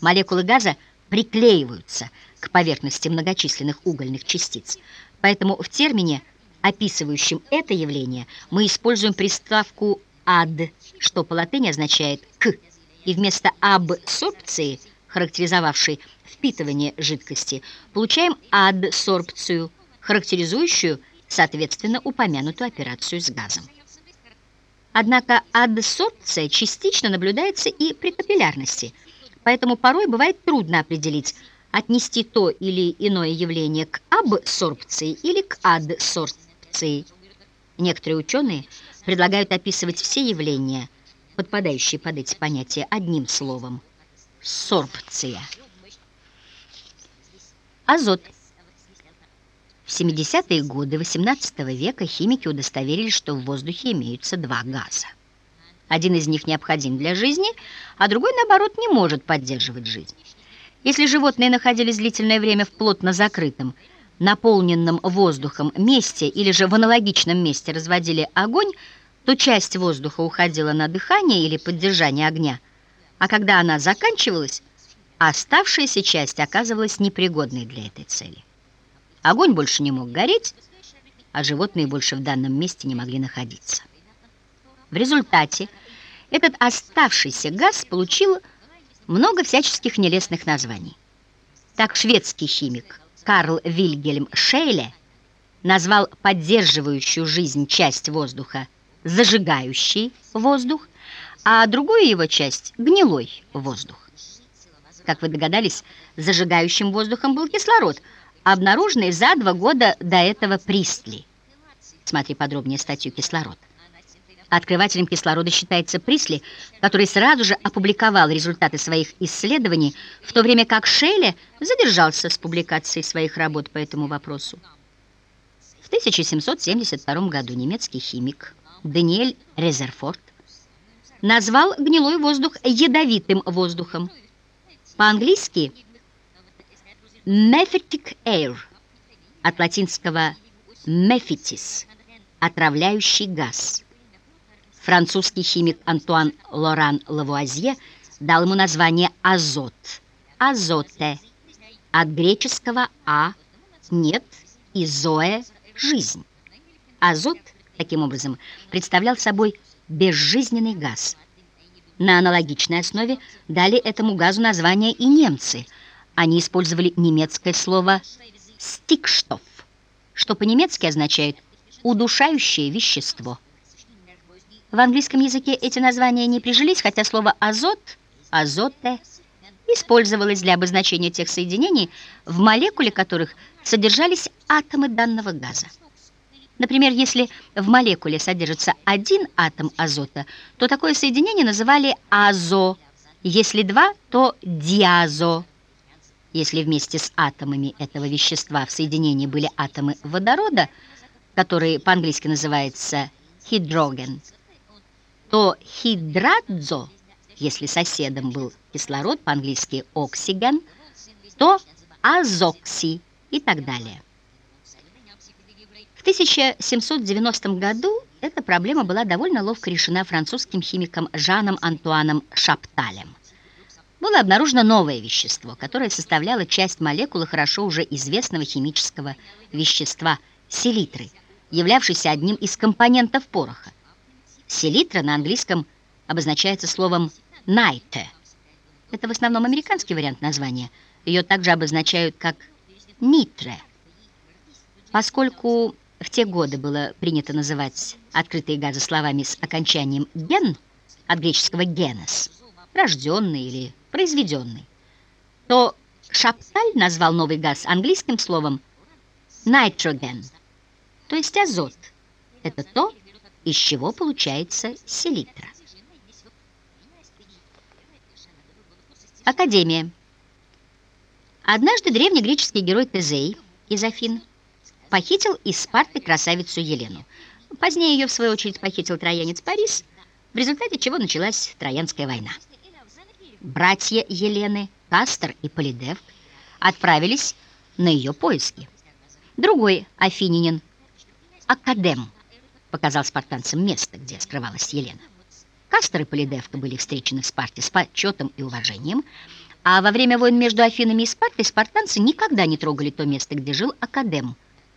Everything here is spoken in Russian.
Молекулы газа приклеиваются к поверхности многочисленных угольных частиц. Поэтому в термине, описывающем это явление, мы используем приставку «ад», что по латыни означает «к», и вместо абсорбции, характеризовавшей впитывание жидкости, получаем адсорбцию, характеризующую, соответственно, упомянутую операцию с газом. Однако адсорбция частично наблюдается и при капиллярности, поэтому порой бывает трудно определить, отнести то или иное явление к абсорбции или к адсорбции. Некоторые ученые предлагают описывать все явления, подпадающие под эти понятия, одним словом – сорбция. Азот. В 70-е годы XVIII века химики удостоверились, что в воздухе имеются два газа. Один из них необходим для жизни, а другой, наоборот, не может поддерживать жизнь. Если животные находились длительное время в плотно закрытом, наполненном воздухом месте или же в аналогичном месте разводили огонь, то часть воздуха уходила на дыхание или поддержание огня, а когда она заканчивалась, оставшаяся часть оказывалась непригодной для этой цели. Огонь больше не мог гореть, а животные больше в данном месте не могли находиться. В результате этот оставшийся газ получил много всяческих нелестных названий. Так шведский химик Карл Вильгельм Шейле назвал поддерживающую жизнь часть воздуха зажигающий воздух, а другую его часть – гнилой воздух. Как вы догадались, зажигающим воздухом был кислород, обнаруженный за два года до этого Пристли. Смотри подробнее статью «Кислород». Открывателем кислорода считается Присли, который сразу же опубликовал результаты своих исследований, в то время как Шейле задержался с публикацией своих работ по этому вопросу. В 1772 году немецкий химик Даниэль Резерфорд назвал гнилой воздух ядовитым воздухом. По-английски «mephitic air» от латинского «mephitis» – отравляющий газ – Французский химик Антуан Лоран Лавуазье дал ему название азот, азоте, от греческого «а» – «нет» и «зоэ» – «жизнь». Азот, таким образом, представлял собой безжизненный газ. На аналогичной основе дали этому газу название и немцы. Они использовали немецкое слово «стикштоф», что по-немецки означает «удушающее вещество». В английском языке эти названия не прижились, хотя слово «азот» — «азоте» использовалось для обозначения тех соединений, в молекуле которых содержались атомы данного газа. Например, если в молекуле содержится один атом азота, то такое соединение называли азо, если два, то диазо. Если вместе с атомами этого вещества в соединении были атомы водорода, которые по-английски называются хидроген, то хидрадзо, если соседом был кислород, по-английски оксиген, то азокси и так далее. В 1790 году эта проблема была довольно ловко решена французским химиком Жаном Антуаном Шапталем. Было обнаружено новое вещество, которое составляло часть молекулы хорошо уже известного химического вещества – селитры, являвшейся одним из компонентов пороха. Селитра на английском обозначается словом «найте». Это в основном американский вариант названия. Ее также обозначают как «нитре». Поскольку в те годы было принято называть открытые газы словами с окончанием «ген», от греческого «генес», рожденный или произведенный, то Шапталь назвал новый газ английским словом «найтроген», то есть азот. Это то, из чего получается селитра. Академия. Однажды древнегреческий герой Тезей из Афин похитил из Спарты красавицу Елену. Позднее ее, в свою очередь, похитил троянец Парис, в результате чего началась Троянская война. Братья Елены, Кастер и Полидев, отправились на ее поиски. Другой афининин, Академ, показал спартанцам место, где скрывалась Елена. Кастер и Полидевка были встречены в Спарте с почетом и уважением, А во время войн между Афинами и Спартой спартанцы никогда не трогали то место, где жил Академ.